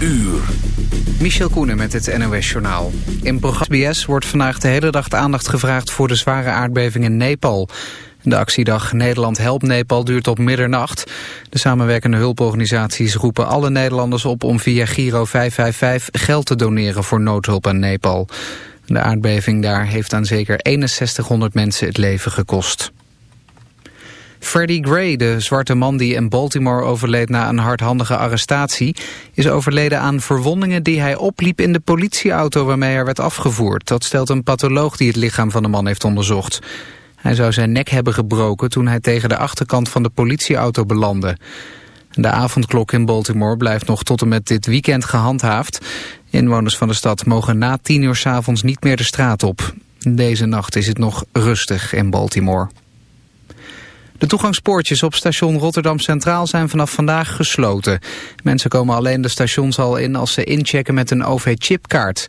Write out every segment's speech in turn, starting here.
Uur. Michel Koenen met het NOS-journaal. In programma SBS wordt vandaag de hele dag aandacht gevraagd... voor de zware aardbeving in Nepal. De actiedag Nederland helpt Nepal duurt tot middernacht. De samenwerkende hulporganisaties roepen alle Nederlanders op... om via Giro 555 geld te doneren voor noodhulp aan Nepal. De aardbeving daar heeft aan zeker 6100 mensen het leven gekost. Freddie Gray, de zwarte man die in Baltimore overleed na een hardhandige arrestatie, is overleden aan verwondingen die hij opliep in de politieauto waarmee hij werd afgevoerd. Dat stelt een patholoog die het lichaam van de man heeft onderzocht. Hij zou zijn nek hebben gebroken toen hij tegen de achterkant van de politieauto belandde. De avondklok in Baltimore blijft nog tot en met dit weekend gehandhaafd. Inwoners van de stad mogen na tien uur s avonds niet meer de straat op. Deze nacht is het nog rustig in Baltimore. De toegangspoortjes op station Rotterdam Centraal zijn vanaf vandaag gesloten. Mensen komen alleen de stationshal in als ze inchecken met een OV-chipkaart.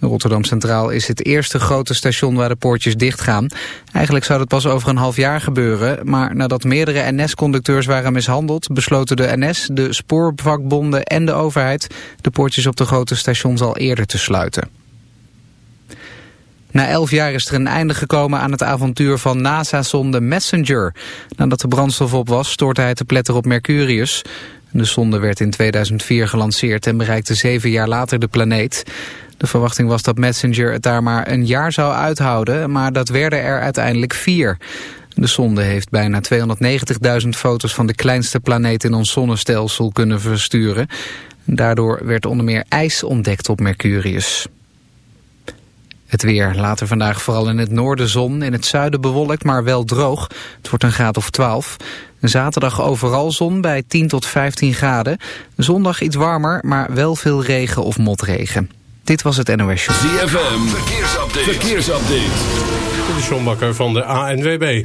Rotterdam Centraal is het eerste grote station waar de poortjes dichtgaan. Eigenlijk zou dat pas over een half jaar gebeuren, maar nadat meerdere NS-conducteurs waren mishandeld, besloten de NS, de spoorvakbonden en de overheid de poortjes op de grote stations al eerder te sluiten. Na elf jaar is er een einde gekomen aan het avontuur van NASA-zonde Messenger. Nadat de brandstof op was, stoortte hij te pletter op Mercurius. De zonde werd in 2004 gelanceerd en bereikte zeven jaar later de planeet. De verwachting was dat Messenger het daar maar een jaar zou uithouden, maar dat werden er uiteindelijk vier. De zonde heeft bijna 290.000 foto's van de kleinste planeet in ons zonnestelsel kunnen versturen. Daardoor werd onder meer ijs ontdekt op Mercurius. Het weer. Later vandaag vooral in het noorden zon. In het zuiden bewolkt, maar wel droog. Het wordt een graad of 12. Zaterdag overal zon bij 10 tot 15 graden. Zondag iets warmer, maar wel veel regen of motregen. Dit was het NOS Show. ZFM. Verkeersupdate. Verkeersupdate. De Sjombakker van de ANWB.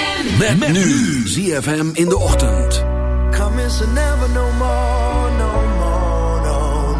Met, nu. ZFM in de ochtend. Come never no more, no more, no,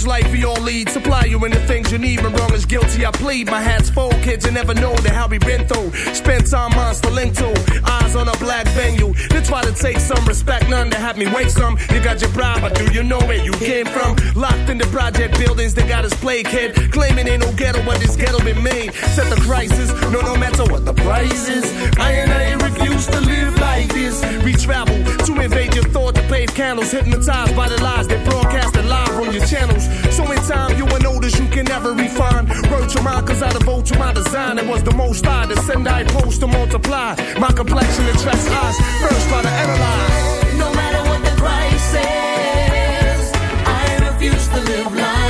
this life we all lead. Supply you in the things you need. When wrong is guilty, I plead. My hat's full, kids, you never know the hell we been through. Spent time link to eyes on a black venue. They try to take some respect, none to have me wait some. You got your pride, but do you know where you came from? Locked in the project buildings, they got us play kid. Claiming ain't no ghetto, but this ghetto been made. Set the crisis, no, no matter what the price is. I and I refuse to live like this. We travel to invade your thought to pave candles, hypnotized by the lies they broadcasted live on your channels. So in time, you will notice you can never refine. Word to mine, cause I devote to my design. It was the most I to send, I post to multiply. My complexion attracts eyes, first try to analyze. No matter what the price is, I refuse to live like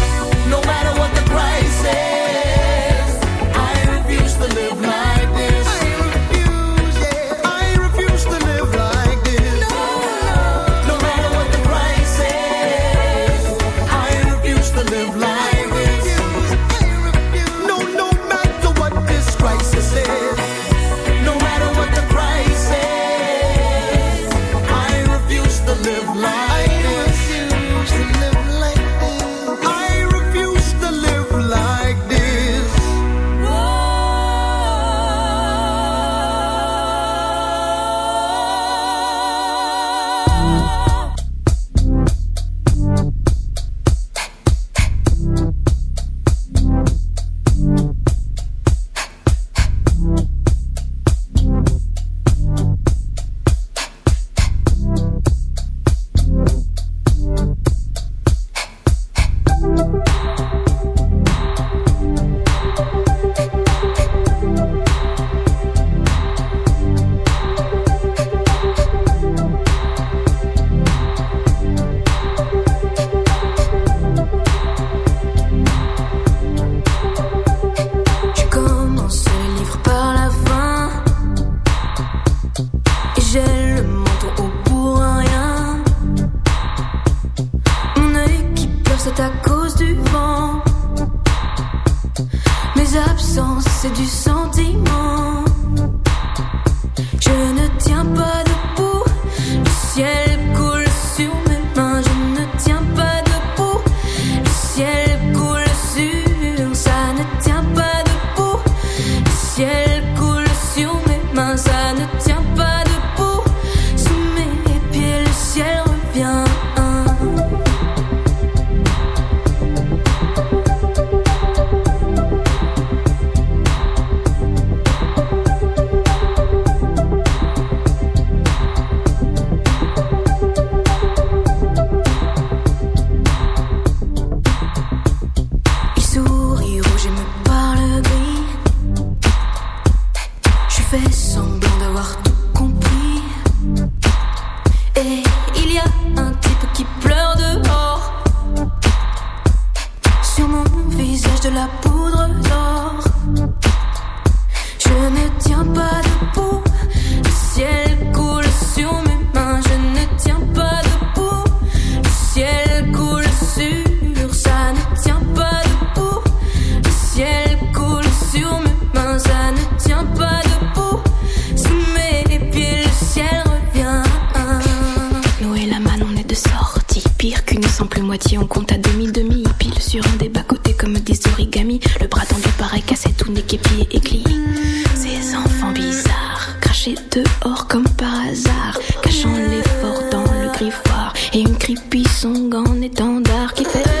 What the price is, I refuse to live like creepy song en étendard qui fait.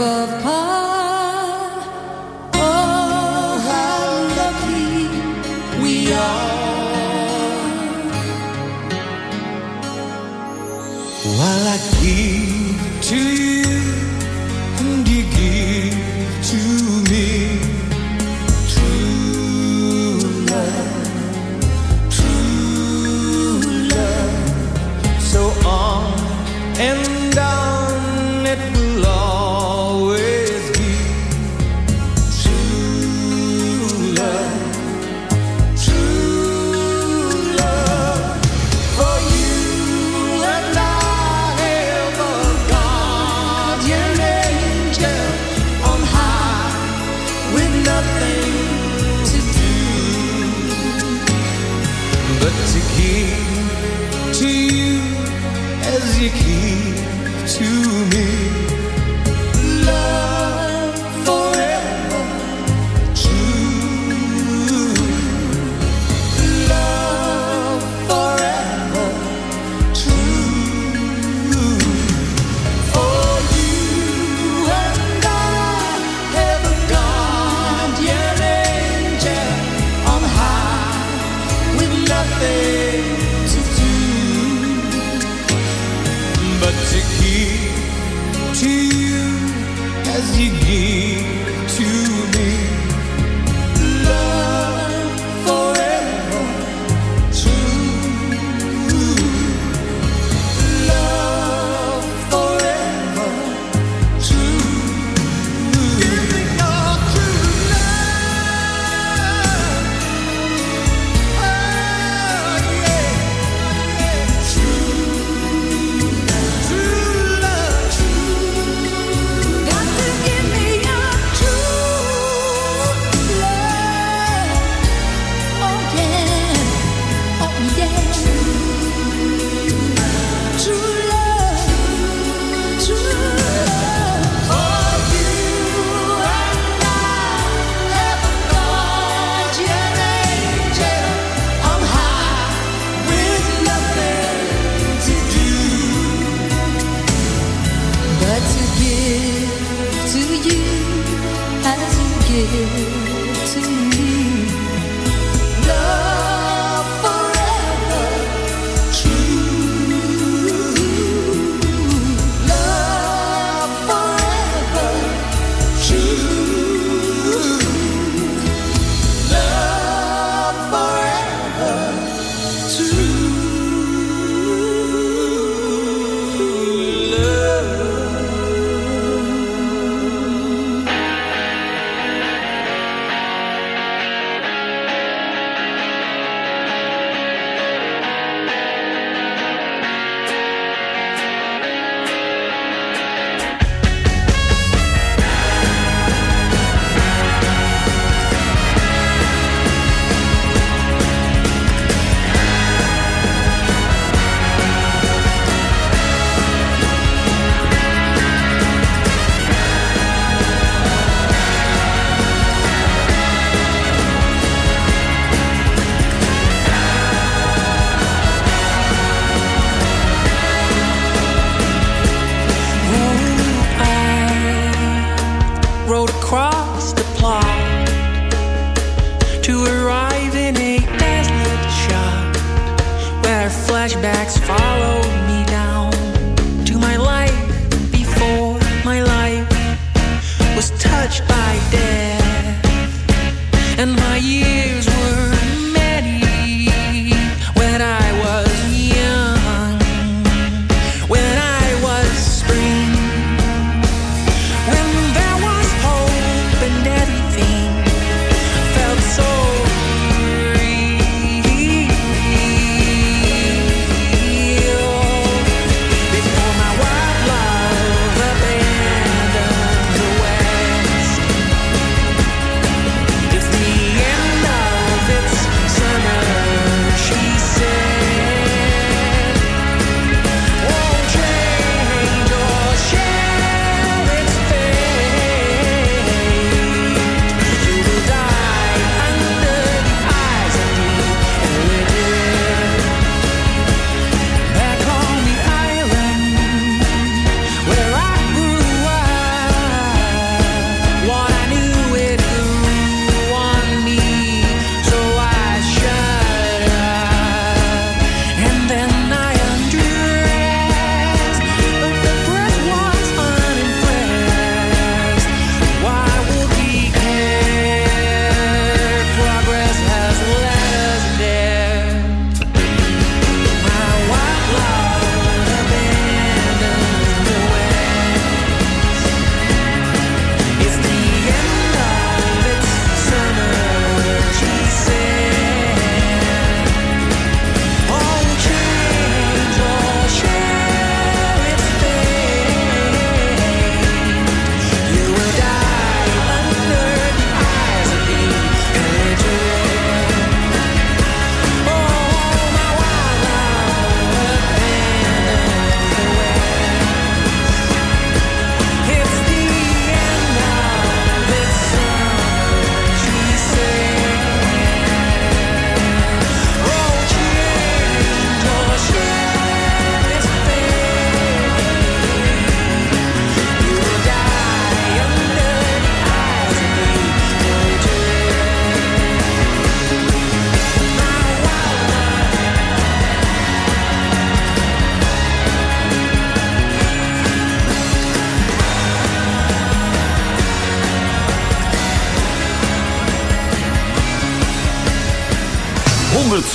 above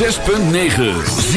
6.9.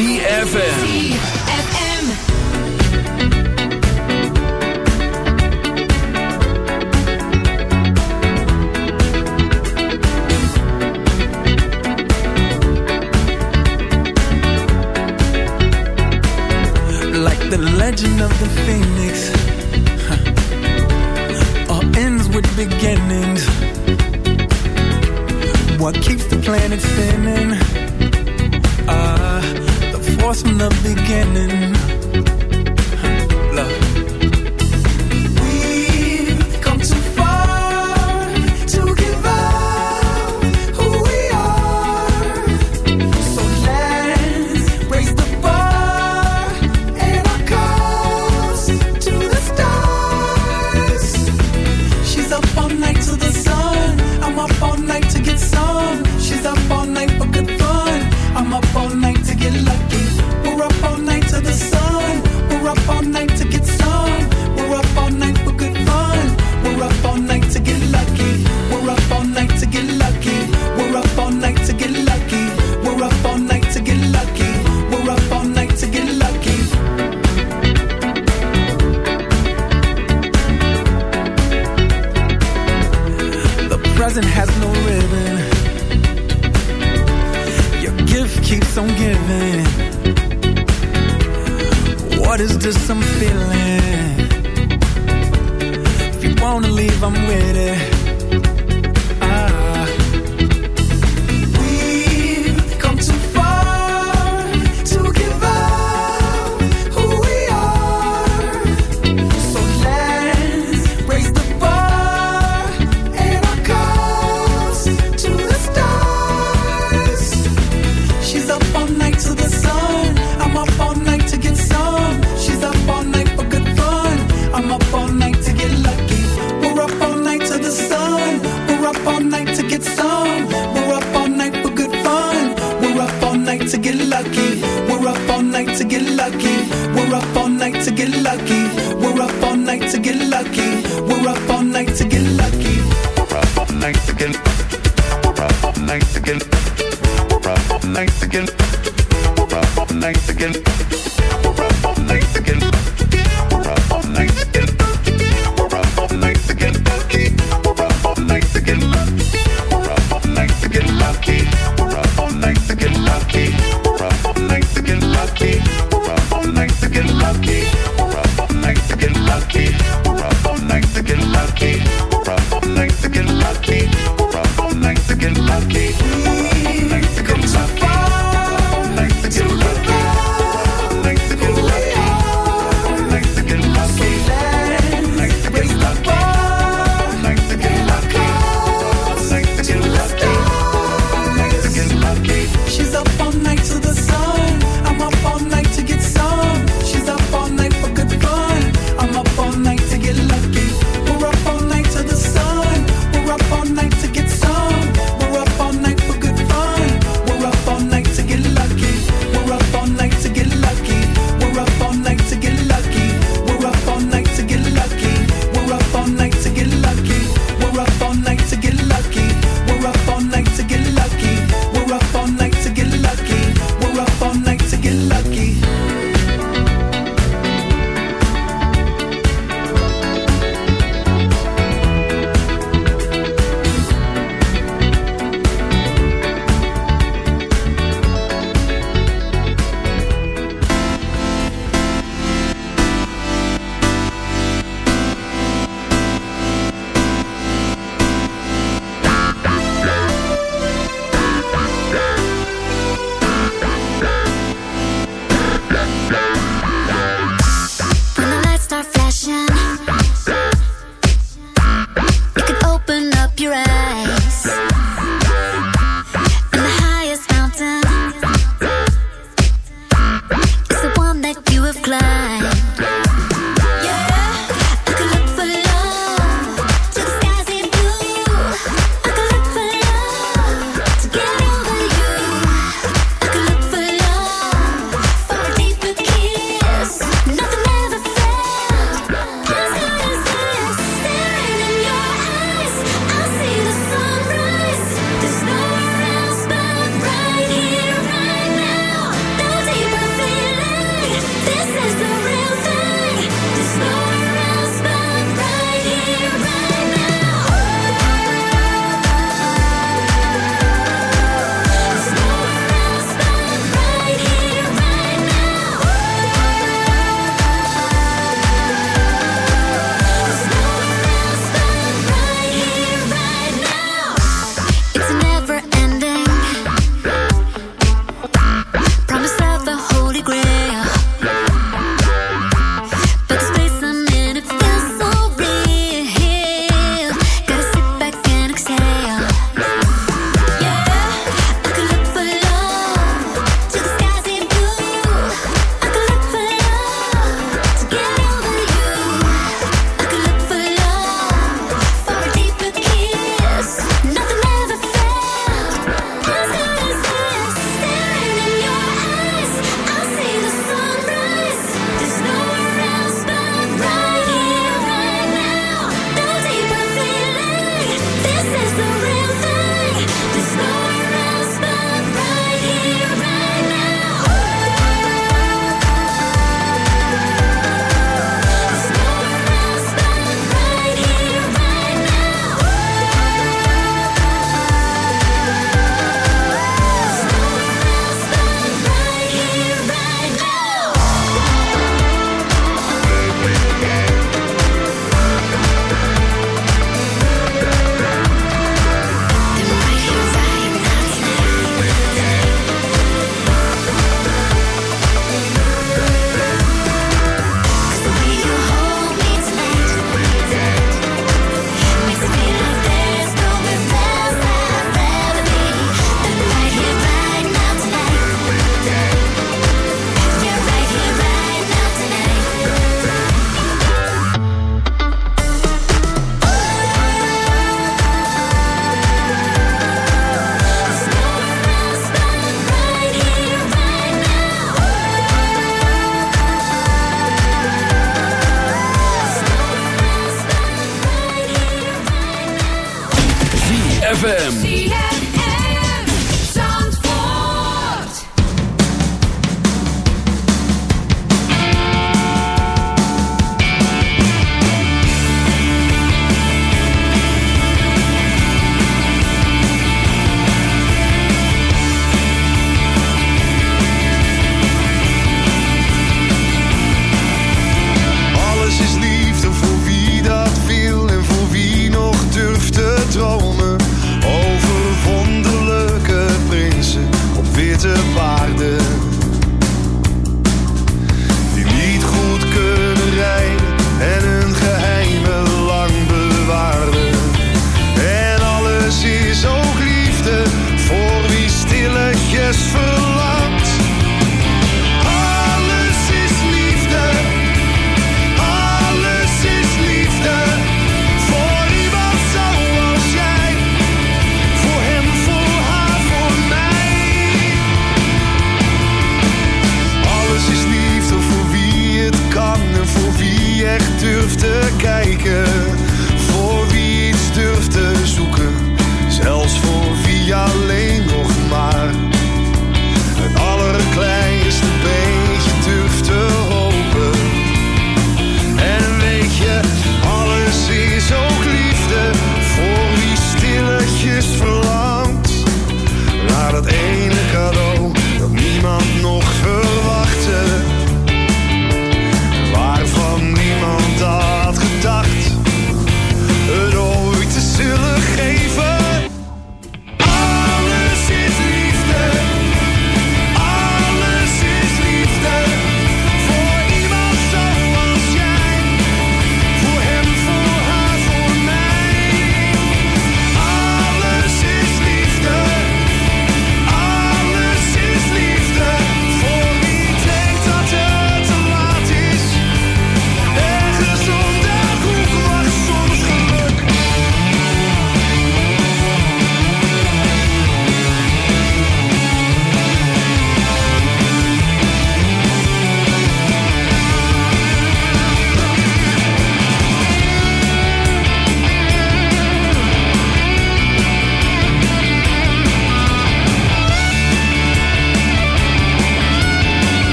night again. We're up all night again. We're up all night again. We're up all night again. We're up all night again. We're up all night again. We're up all night again. We're up all night again. Lucky.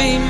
be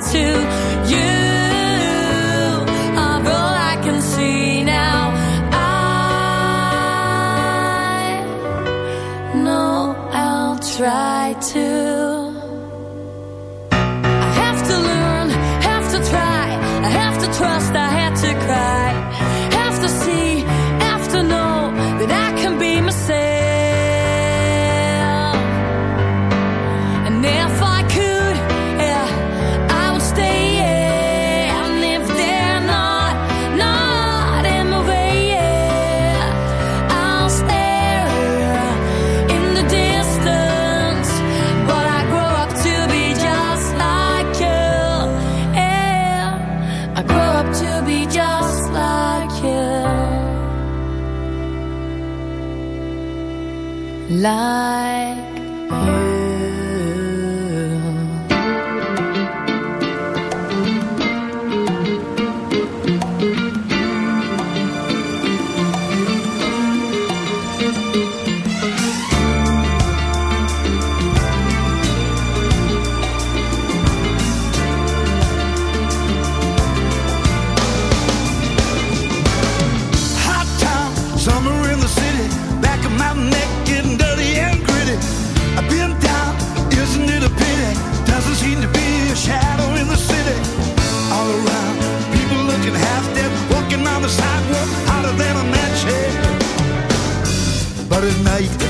to you.